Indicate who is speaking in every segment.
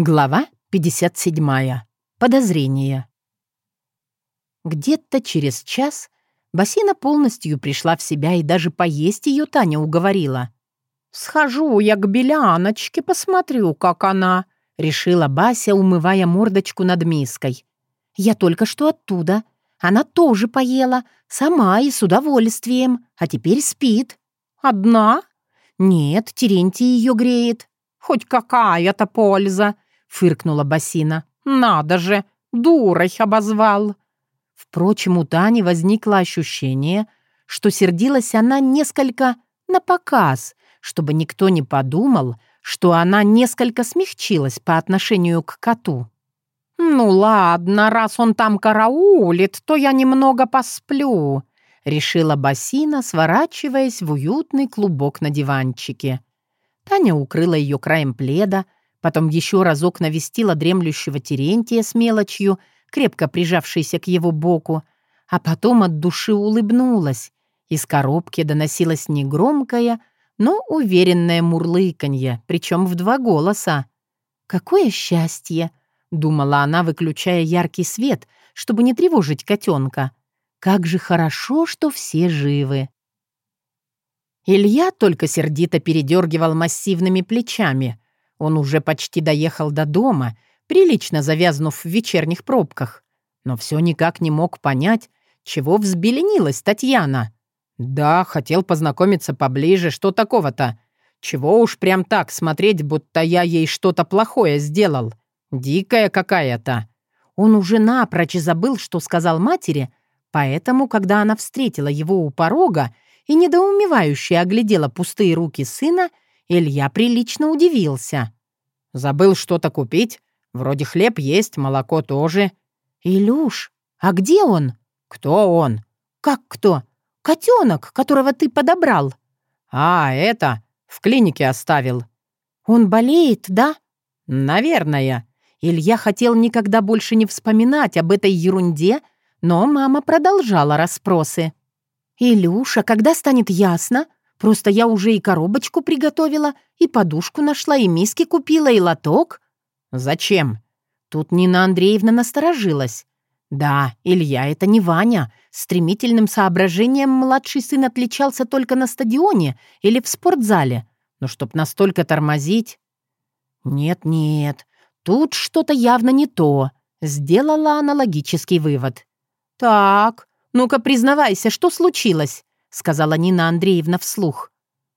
Speaker 1: Глава 57. Подозрение. Где-то через час Басина полностью пришла в себя и даже поесть ее Таня уговорила. «Схожу я к Беляночке, посмотрю, как она», — решила Бася, умывая мордочку над миской. «Я только что оттуда. Она тоже поела, сама и с удовольствием, а теперь спит». «Одна?» «Нет, Терентий ее греет». «Хоть какая-то польза», — фыркнула Басина. «Надо же, дурой обозвал». Впрочем, у Тани возникло ощущение, что сердилась она несколько на показ, чтобы никто не подумал, что она несколько смягчилась по отношению к коту. «Ну ладно, раз он там караулит, то я немного посплю», — решила Басина, сворачиваясь в уютный клубок на диванчике. Таня укрыла ее краем пледа, Потом еще разок навестила дремлющего Терентия с мелочью, крепко прижавшейся к его боку, а потом от души улыбнулась. Из коробки доносилось негромкое, но уверенное мурлыканье, причем в два голоса. «Какое счастье!» — думала она, выключая яркий свет, чтобы не тревожить котенка. «Как же хорошо, что все живы!» Илья только сердито передергивал массивными плечами — он уже почти доехал до дома, прилично завязнув в вечерних пробках. Но все никак не мог понять, чего взбеленилась Татьяна. «Да, хотел познакомиться поближе, что такого-то? Чего уж прям так смотреть, будто я ей что-то плохое сделал? Дикая какая-то». Он уже напрочь забыл, что сказал матери, поэтому, когда она встретила его у порога и недоумевающе оглядела пустые руки сына, Илья прилично удивился. «Забыл что-то купить? Вроде хлеб есть, молоко тоже». «Илюш, а где он?» «Кто он?» «Как кто? Котенок, которого ты подобрал».
Speaker 2: «А, это, в клинике оставил».
Speaker 1: «Он болеет, да?»
Speaker 2: «Наверное».
Speaker 1: Илья хотел никогда больше не вспоминать об этой ерунде, но мама продолжала расспросы. «Илюша, когда станет ясно, Просто я уже и коробочку приготовила, и подушку нашла, и миски купила, и лоток».
Speaker 2: «Зачем?»
Speaker 1: Тут Нина Андреевна насторожилась. «Да, Илья, это не Ваня. Стремительным соображением младший сын отличался только на стадионе или в спортзале. Но чтоб настолько тормозить...» «Нет-нет, тут что-то явно не то», — сделала аналогический вывод. «Так, ну-ка признавайся, что случилось?» — сказала Нина Андреевна вслух.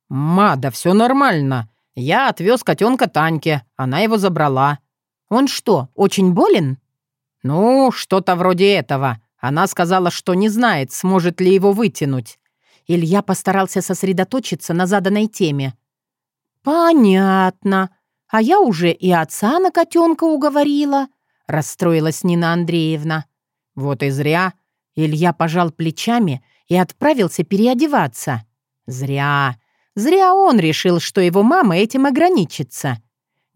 Speaker 2: «Ма, да все нормально. Я отвез котенка Таньке, она его забрала».
Speaker 1: «Он что, очень болен?»
Speaker 2: «Ну, что-то вроде этого. Она сказала, что не знает, сможет ли его вытянуть».
Speaker 1: Илья постарался сосредоточиться на заданной теме. «Понятно. А я уже и отца на котенка уговорила», — расстроилась Нина Андреевна.
Speaker 2: «Вот и зря».
Speaker 1: Илья пожал плечами и отправился переодеваться. Зря. Зря он решил, что его мама этим ограничится.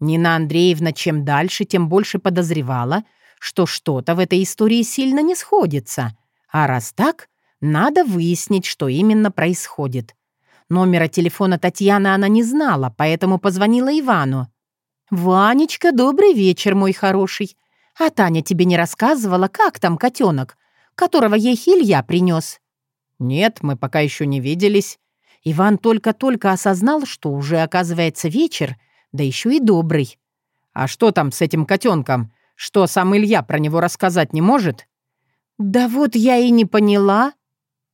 Speaker 1: Нина Андреевна чем дальше, тем больше подозревала, что что-то в этой истории сильно не сходится. А раз так, надо выяснить, что именно происходит. Номера телефона Татьяны она не знала, поэтому позвонила Ивану. «Ванечка, добрый вечер, мой хороший. А Таня тебе не рассказывала, как там котенок, которого ей Илья принес?»
Speaker 2: «Нет, мы пока еще не виделись».
Speaker 1: Иван только-только осознал, что уже оказывается вечер, да еще и добрый.
Speaker 2: «А что там с этим котенком? Что, сам Илья про него рассказать не может?»
Speaker 1: «Да вот я и не поняла.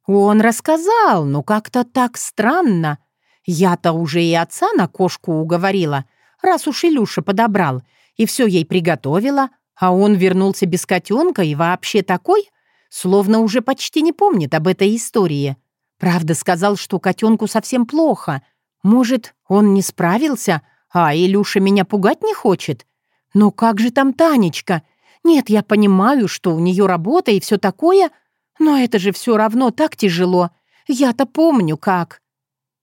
Speaker 1: Он рассказал, но как-то так странно. Я-то уже и отца на кошку уговорила, раз уж Илюша подобрал, и все ей приготовила, а он вернулся без котенка и вообще такой, словно уже почти не помнит об этой истории. Правда, сказал, что котенку совсем плохо. Может, он не справился, а Илюша меня пугать не хочет? Но как же там Танечка? Нет, я понимаю, что у нее работа и все такое, но это же все равно так тяжело. Я-то помню, как.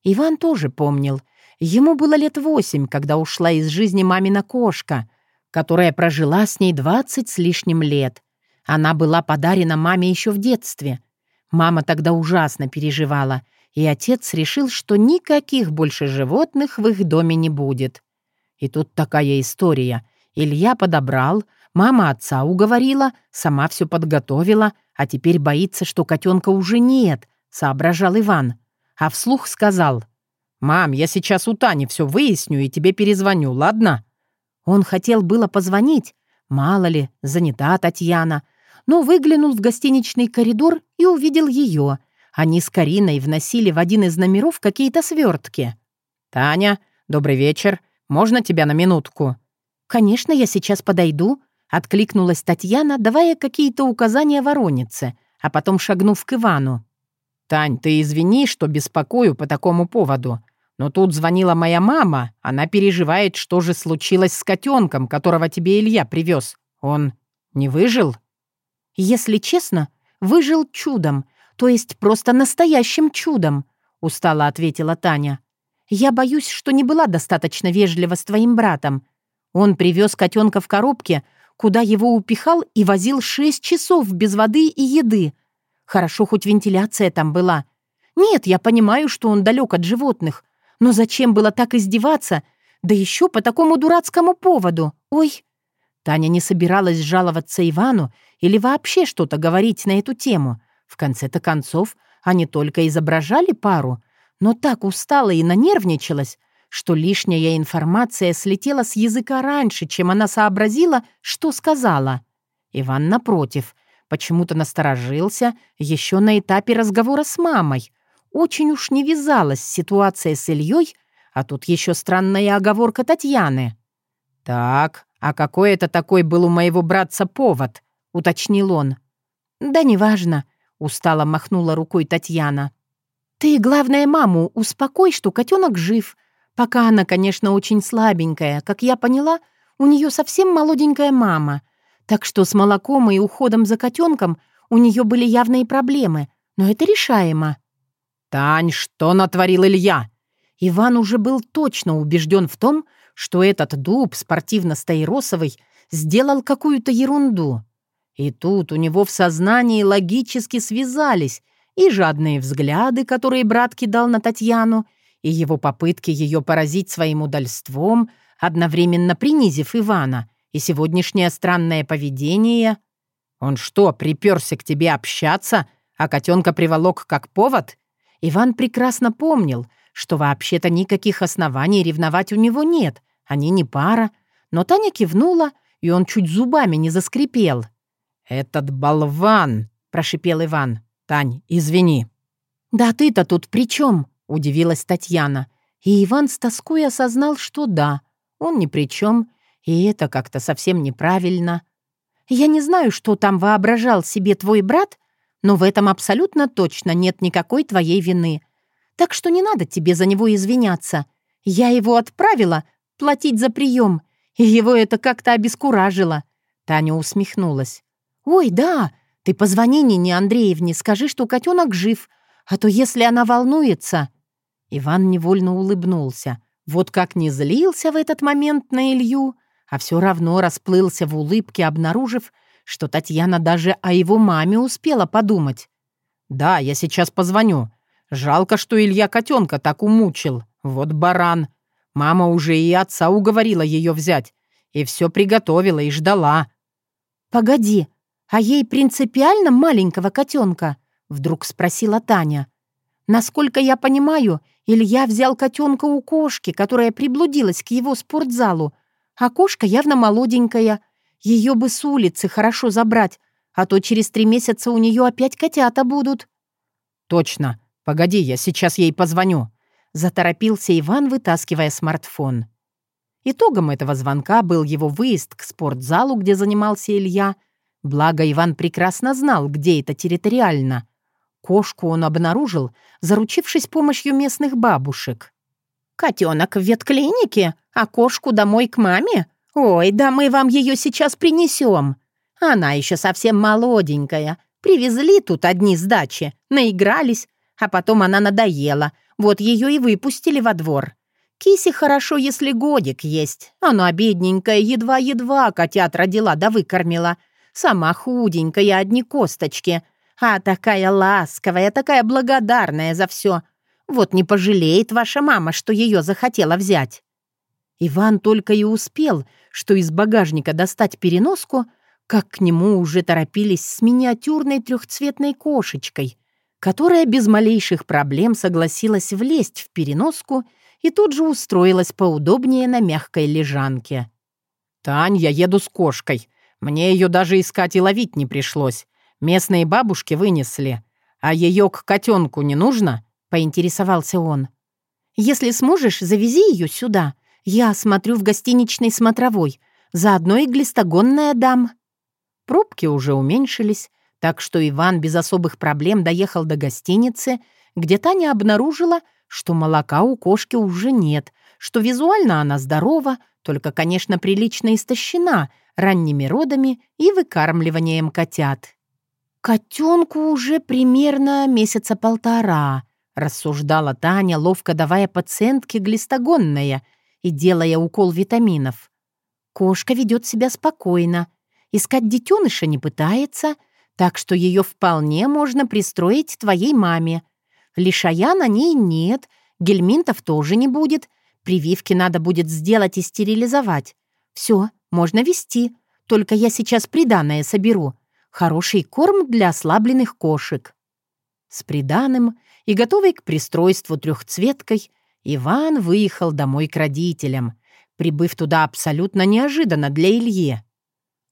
Speaker 1: Иван тоже помнил. Ему было лет восемь, когда ушла из жизни мамина кошка, которая прожила с ней двадцать с лишним лет. Она была подарена маме еще в детстве. Мама тогда ужасно переживала, и отец решил, что никаких больше животных в их доме не будет. И тут такая история. Илья подобрал, мама отца уговорила, сама все подготовила, а теперь боится, что котенка уже нет, соображал Иван. А вслух сказал, «Мам, я сейчас у Тани все выясню и тебе перезвоню, ладно?» Он хотел было позвонить, мало ли, занята Татьяна, но выглянул в гостиничный коридор и увидел ее. Они с Кариной вносили в один из номеров какие-то свертки.
Speaker 2: «Таня, добрый вечер. Можно тебя на минутку?»
Speaker 1: «Конечно, я сейчас подойду», — откликнулась Татьяна, давая какие-то указания воронице, а потом шагнув к Ивану.
Speaker 2: «Тань, ты извини, что беспокою по такому поводу. Но тут звонила моя мама. Она переживает, что же случилось с котенком, которого тебе Илья привез. Он не выжил?»
Speaker 1: «Если честно, выжил чудом, то есть просто настоящим чудом», — устало ответила Таня. «Я боюсь, что не была достаточно вежлива с твоим братом. Он привез котенка в коробке, куда его упихал и возил шесть часов без воды и еды. Хорошо, хоть вентиляция там была. Нет, я понимаю, что он далек от животных, но зачем было так издеваться? Да еще по такому дурацкому поводу. Ой!» Таня не собиралась жаловаться Ивану или вообще что-то говорить на эту тему. В конце-то концов, они только изображали пару, но так устала и нанервничалась, что лишняя информация слетела с языка раньше, чем она сообразила, что сказала. Иван, напротив, почему-то насторожился еще на этапе разговора с мамой. Очень уж не вязалась ситуация с Ильей, а тут еще странная оговорка Татьяны.
Speaker 2: «Так, а какой это такой был у моего братца повод?» — уточнил он.
Speaker 1: «Да неважно», — устало махнула рукой Татьяна. «Ты, главное, маму успокой, что котенок жив. Пока она, конечно, очень слабенькая. Как я поняла, у нее совсем молоденькая мама. Так что с молоком и уходом за котенком у нее были явные проблемы, но это решаемо.
Speaker 2: «Тань, что натворил Илья?»
Speaker 1: Иван уже был точно убежден в том, что этот дуб спортивно-стаиросовый сделал какую-то ерунду. И тут у него в сознании логически связались и жадные взгляды, которые брат кидал на Татьяну, и его попытки ее поразить своим удальством, одновременно принизив Ивана — и сегодняшнее странное поведение...
Speaker 2: Он что, приперся к тебе общаться, а котенка приволок как повод?
Speaker 1: Иван прекрасно помнил, что вообще-то никаких оснований ревновать у него нет, они не пара, но Таня кивнула, и он чуть зубами не заскрипел.
Speaker 2: «Этот болван!» — прошипел Иван. «Тань, извини».
Speaker 1: «Да ты-то тут при чем? удивилась Татьяна. И Иван с тоской осознал, что да, он ни при чем, и это как-то совсем неправильно. Я не знаю, что там воображал себе твой брат, но в этом абсолютно точно нет никакой твоей вины. Так что не надо тебе за него извиняться. Я его отправила платить за прием, и его это как-то обескуражило». Таня усмехнулась. «Ой, да, ты позвони Нине Андреевне, скажи, что котенок жив, а то если она волнуется...» Иван невольно улыбнулся. Вот как не злился в этот момент на Илью, а все равно расплылся в улыбке, обнаружив, что Татьяна даже о его маме успела подумать.
Speaker 2: «Да, я сейчас позвоню. Жалко, что Илья котенка так умучил. Вот баран. Мама уже и отца уговорила ее взять. И все приготовила и ждала».
Speaker 1: «Погоди, а ей принципиально маленького котенка?» Вдруг спросила Таня. «Насколько я понимаю, Илья взял котенка у кошки, которая приблудилась к его спортзалу, а кошка явно молоденькая. Ее бы с улицы хорошо забрать, а то через три месяца у нее опять котята будут».
Speaker 2: «Точно. Погоди, я сейчас ей позвоню», —
Speaker 1: заторопился Иван, вытаскивая смартфон. Итогом этого звонка был его выезд к спортзалу, где занимался Илья. Благо, Иван прекрасно знал, где это территориально. Кошку он обнаружил, заручившись помощью местных бабушек. «Котенок в ветклинике, а кошку домой к маме? Ой, да мы вам ее сейчас принесем. Она еще совсем молоденькая. Привезли тут одни с дачи, наигрались, а потом она надоела. Вот ее и выпустили во двор. Кисе хорошо, если годик есть. Она бедненькая, едва-едва котят родила да выкормила. Сама худенькая, одни косточки. А такая ласковая, такая благодарная за все. Вот не пожалеет ваша мама, что ее захотела взять». Иван только и успел, что из багажника достать переноску, как к нему уже торопились с миниатюрной трехцветной кошечкой, которая без малейших проблем согласилась влезть в переноску и тут же устроилась поудобнее на мягкой лежанке.
Speaker 2: «Тань, я еду с кошкой. Мне ее даже искать и ловить не пришлось. Местные бабушки вынесли. А ее к котенку не нужно?» — поинтересовался он.
Speaker 1: «Если сможешь, завези ее сюда. Я смотрю в гостиничной смотровой. Заодно и глистогонная дам». Пробки уже уменьшились, так что Иван без особых проблем доехал до гостиницы, где Таня обнаружила, что молока у кошки уже нет, что визуально она здорова, только, конечно, прилично истощена ранними родами и выкармливанием котят. «Котенку уже примерно месяца полтора», — рассуждала Таня, ловко давая пациентке глистогонное и делая укол витаминов. «Кошка ведет себя спокойно, искать детеныша не пытается, так что ее вполне можно пристроить твоей маме. Лишая на ней нет, гельминтов тоже не будет, прививки надо будет сделать и стерилизовать. Все, можно вести, только я сейчас приданное соберу» хороший корм для ослабленных кошек. С приданым и готовый к пристройству трехцветкой, Иван выехал домой к родителям, прибыв туда абсолютно неожиданно для Ильи.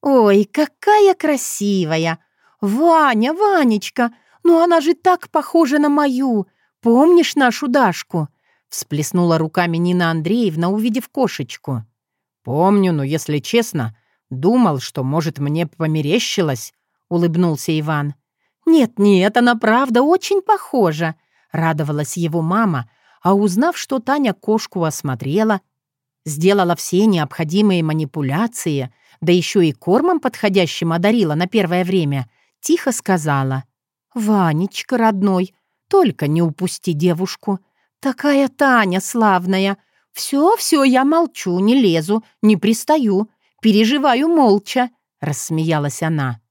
Speaker 1: «Ой, какая красивая! Ваня, Ванечка, ну она же так похожа на мою! Помнишь нашу Дашку?» всплеснула руками Нина Андреевна, увидев кошечку.
Speaker 2: «Помню, но, если честно, думал, что, может, мне померещилось, —
Speaker 1: улыбнулся Иван. «Нет-нет, она правда очень похожа», — радовалась его мама, а узнав, что Таня кошку осмотрела, сделала все необходимые манипуляции, да еще и кормом подходящим одарила на первое время, тихо сказала. «Ванечка, родной, только не упусти девушку. Такая Таня славная. Все-все, я молчу, не лезу, не пристаю, переживаю молча», — рассмеялась она.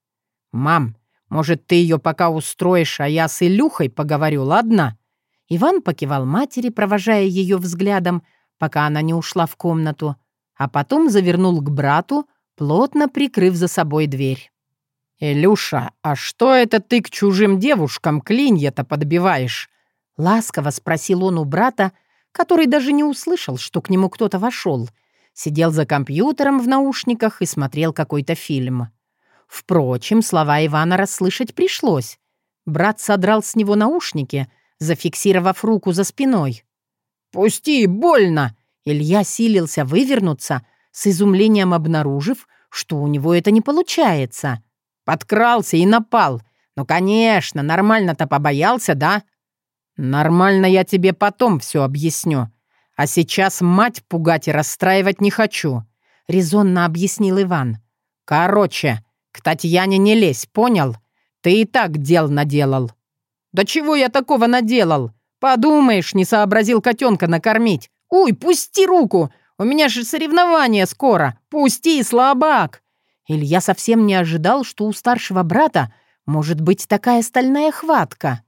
Speaker 2: «Мам, может, ты ее пока устроишь, а я с Илюхой поговорю, ладно?»
Speaker 1: Иван покивал матери, провожая ее взглядом, пока она не ушла в комнату, а потом завернул к брату, плотно прикрыв за собой дверь.
Speaker 2: «Илюша, а что это ты к чужим девушкам клинья-то подбиваешь?»
Speaker 1: Ласково спросил он у брата, который даже не услышал, что к нему кто-то вошел. Сидел за компьютером в наушниках и смотрел какой-то фильм. Впрочем, слова Ивана расслышать пришлось. Брат содрал с него наушники, зафиксировав руку за спиной.
Speaker 2: «Пусти, больно!»
Speaker 1: Илья силился вывернуться, с изумлением обнаружив, что у него это не получается.
Speaker 2: Подкрался и напал. Ну, конечно, нормально-то побоялся, да? Нормально я тебе потом все объясню. А сейчас мать пугать и расстраивать не хочу, — резонно объяснил Иван. Короче, «К Татьяне не лезь, понял? Ты и так дел наделал». «Да чего я такого наделал? Подумаешь, не сообразил котенка накормить. Уй, пусти руку! У меня же соревнование скоро. Пусти, слабак!»
Speaker 1: Илья совсем не ожидал, что у старшего брата может быть такая стальная хватка.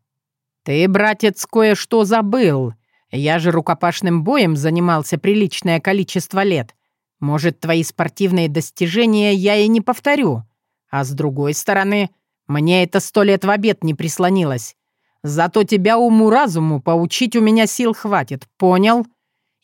Speaker 2: «Ты, братец, кое-что забыл. Я же рукопашным боем занимался приличное количество лет. Может, твои спортивные достижения я и не повторю. А с другой стороны, мне это сто лет в обед не прислонилось. Зато тебя уму-разуму поучить у меня сил хватит, понял?»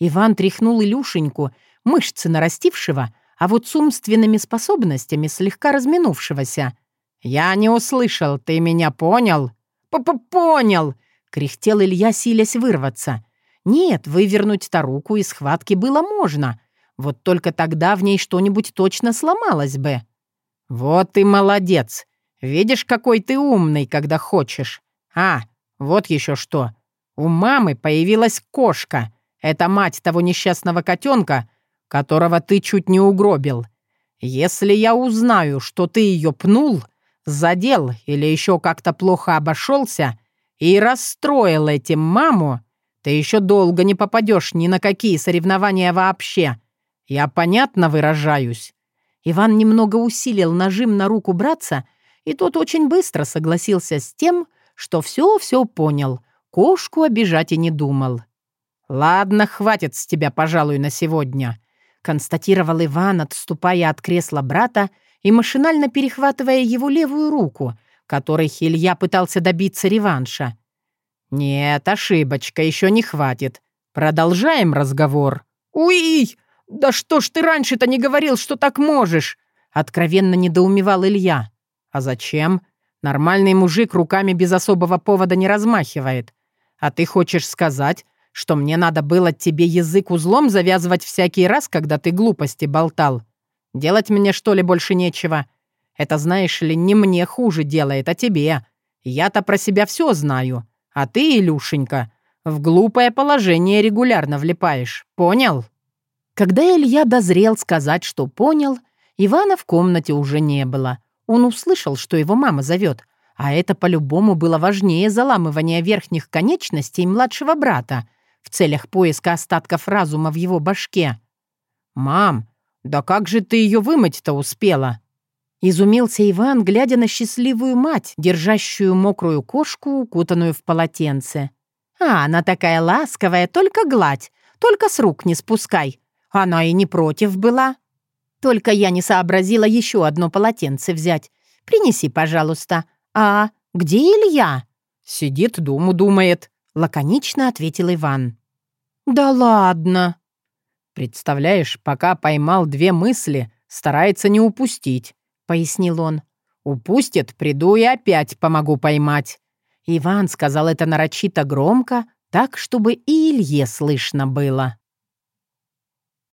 Speaker 1: Иван тряхнул Илюшеньку, мышцы нарастившего, а вот с умственными способностями слегка разминувшегося.
Speaker 2: «Я не услышал, ты меня понял?»
Speaker 1: П -п «Понял!» — кряхтел Илья, силясь вырваться. «Нет, вывернуть-то руку из схватки было можно. Вот только тогда в ней что-нибудь точно сломалось бы».
Speaker 2: «Вот ты молодец! Видишь, какой ты умный, когда хочешь. А, вот еще что. У мамы появилась кошка. Это мать того несчастного котенка, которого ты чуть не угробил. Если я узнаю, что ты ее пнул, задел или еще как-то плохо обошелся и расстроил этим маму, ты еще долго не попадешь ни на какие соревнования вообще. Я понятно выражаюсь?»
Speaker 1: Иван немного усилил нажим на руку братца, и тот очень быстро согласился с тем, что все-все понял, кошку обижать и не думал.
Speaker 2: «Ладно, хватит с тебя, пожалуй, на сегодня.
Speaker 1: Констатировал Иван, отступая от кресла брата и машинально перехватывая его левую руку, которой Илья пытался добиться реванша.
Speaker 2: «Нет, ошибочка, еще не хватит. Продолжаем разговор».
Speaker 1: «Уй! Да что ж ты раньше-то не говорил, что так можешь?» Откровенно недоумевал Илья.
Speaker 2: «А зачем? Нормальный мужик руками без особого повода не размахивает. А ты хочешь сказать, что мне надо было тебе язык узлом завязывать всякий раз, когда ты глупости болтал? Делать мне, что ли, больше нечего? Это, знаешь ли, не мне хуже делает, а тебе. Я-то про себя все знаю. А ты, Илюшенька, в глупое положение регулярно влипаешь. Понял?»
Speaker 1: Когда Илья дозрел сказать, что понял, Ивана в комнате уже не было. Он услышал, что его мама зовет, а это по-любому было важнее заламывания верхних конечностей младшего брата в целях поиска остатков разума в его башке.
Speaker 2: «Мам, да как же ты ее вымыть-то успела?»
Speaker 1: Изумился Иван, глядя на счастливую мать, держащую мокрую кошку, укутанную в полотенце. «А, она такая ласковая, только гладь, только с рук не спускай. Она и не против была. Только я не сообразила еще одно полотенце взять. Принеси, пожалуйста. А где Илья?»
Speaker 2: «Сидит, думу думает», —
Speaker 1: лаконично ответил Иван. «Да ладно!»
Speaker 2: «Представляешь, пока поймал две мысли, старается не упустить. — пояснил он. «Упустит, приду и опять помогу поймать».
Speaker 1: Иван сказал это нарочито громко, так, чтобы и Илье слышно было.